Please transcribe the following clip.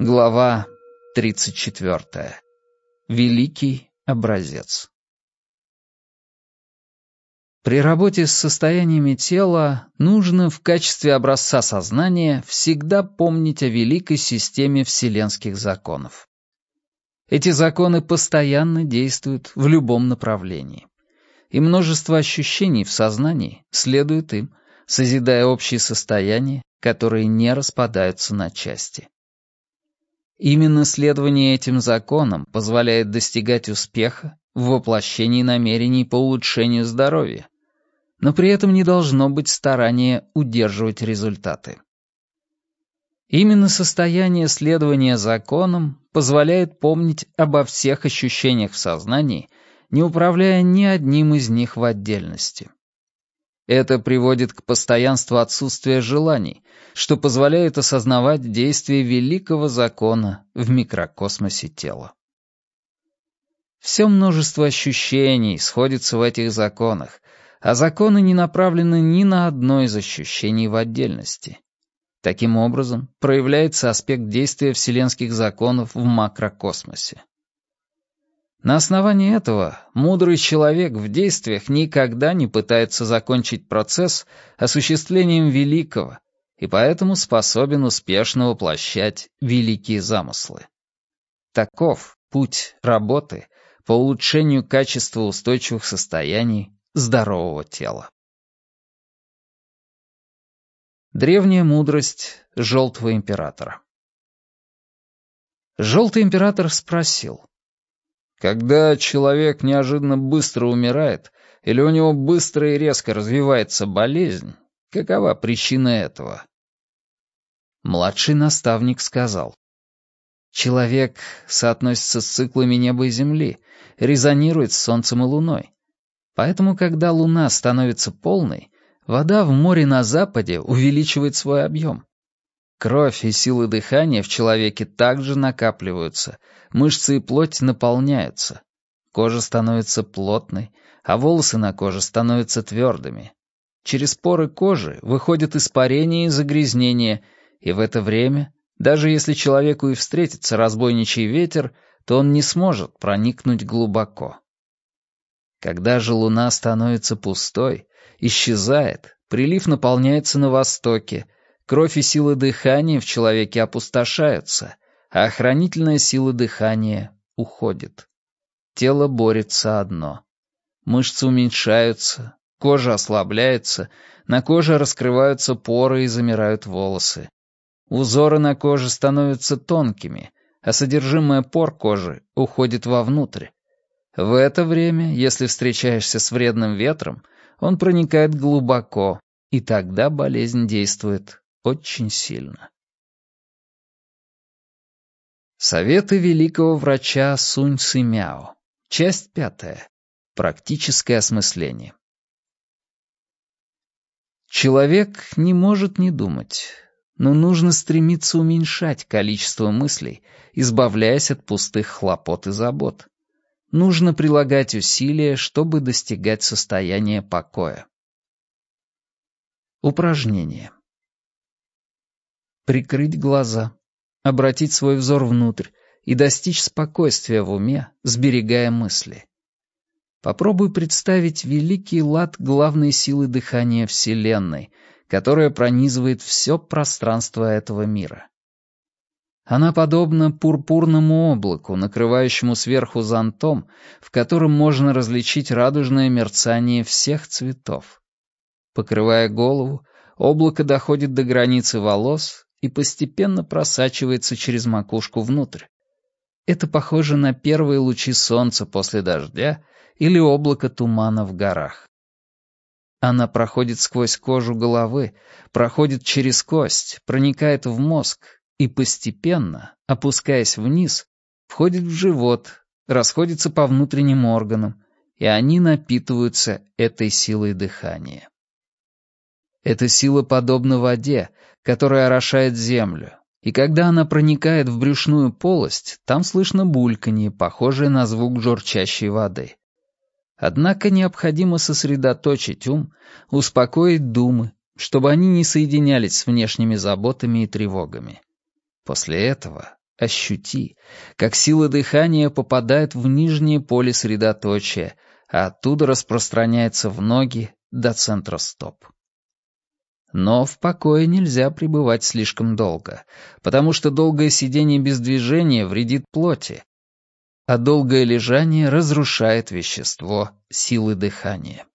Глава 34. Великий образец. При работе с состояниями тела нужно в качестве образца сознания всегда помнить о великой системе вселенских законов. Эти законы постоянно действуют в любом направлении. И множество ощущений в сознании следует им, созидая общие состояния, которые не распадаются на части. Именно следование этим законам позволяет достигать успеха в воплощении намерений по улучшению здоровья, но при этом не должно быть старания удерживать результаты. Именно состояние следования законам позволяет помнить обо всех ощущениях в сознании, не управляя ни одним из них в отдельности. Это приводит к постоянству отсутствия желаний, что позволяет осознавать действие великого закона в микрокосмосе тела. Все множество ощущений сходится в этих законах, а законы не направлены ни на одно из ощущений в отдельности. Таким образом, проявляется аспект действия вселенских законов в макрокосмосе. На основании этого мудрый человек в действиях никогда не пытается закончить процесс осуществлением великого и поэтому способен успешно воплощать великие замыслы. Таков путь работы по улучшению качества устойчивых состояний здорового тела. Древняя мудрость Желтого Императора Желтый Император спросил, когда человек неожиданно быстро умирает или у него быстро и резко развивается болезнь, какова причина этого? Младший наставник сказал. Человек соотносится с циклами неба и земли, резонирует с солнцем и луной. Поэтому, когда луна становится полной, вода в море на западе увеличивает свой объем. Кровь и силы дыхания в человеке также накапливаются, мышцы и плоть наполняются. Кожа становится плотной, а волосы на коже становятся твердыми. Через поры кожи выходят испарения и загрязнения, и в это время, даже если человеку и встретится разбойничий ветер, то он не сможет проникнуть глубоко. Когда же луна становится пустой, исчезает, прилив наполняется на востоке — Кровь и сила дыхания в человеке опустошаются, а охранительная сила дыхания уходит. Тело борется одно. Мышцы уменьшаются, кожа ослабляется, на коже раскрываются поры и замирают волосы. Узоры на коже становятся тонкими, а содержимое пор кожи уходит вовнутрь. В это время, если встречаешься с вредным ветром, он проникает глубоко, и тогда болезнь действует очень сильно. Советы великого врача Сунь Сымяо. Часть пятая. Практическое осмысление. Человек не может не думать, но нужно стремиться уменьшать количество мыслей, избавляясь от пустых хлопот и забот. Нужно прилагать усилия, чтобы достигать состояния покоя. Упражнение прикрыть глаза, обратить свой взор внутрь и достичь спокойствия в уме, сберегая мысли. Попробуй представить великий лад главной силы дыхания Вселенной, которая пронизывает все пространство этого мира. Она подобна пурпурному облаку, накрывающему сверху зонтом, в котором можно различить радужное мерцание всех цветов. Покрывая голову, облако доходит до границы волос и постепенно просачивается через макушку внутрь. Это похоже на первые лучи солнца после дождя или облако тумана в горах. Она проходит сквозь кожу головы, проходит через кость, проникает в мозг и постепенно, опускаясь вниз, входит в живот, расходится по внутренним органам, и они напитываются этой силой дыхания. Эта сила подобна воде, которая орошает землю, и когда она проникает в брюшную полость, там слышно бульканье, похожее на звук журчащей воды. Однако необходимо сосредоточить ум, успокоить думы, чтобы они не соединялись с внешними заботами и тревогами. После этого Ощути, как сила дыхания попадает в нижнее поле средоточия, а оттуда распространяется в ноги до центра стоп. Но в покое нельзя пребывать слишком долго, потому что долгое сидение без движения вредит плоти, а долгое лежание разрушает вещество силы дыхания.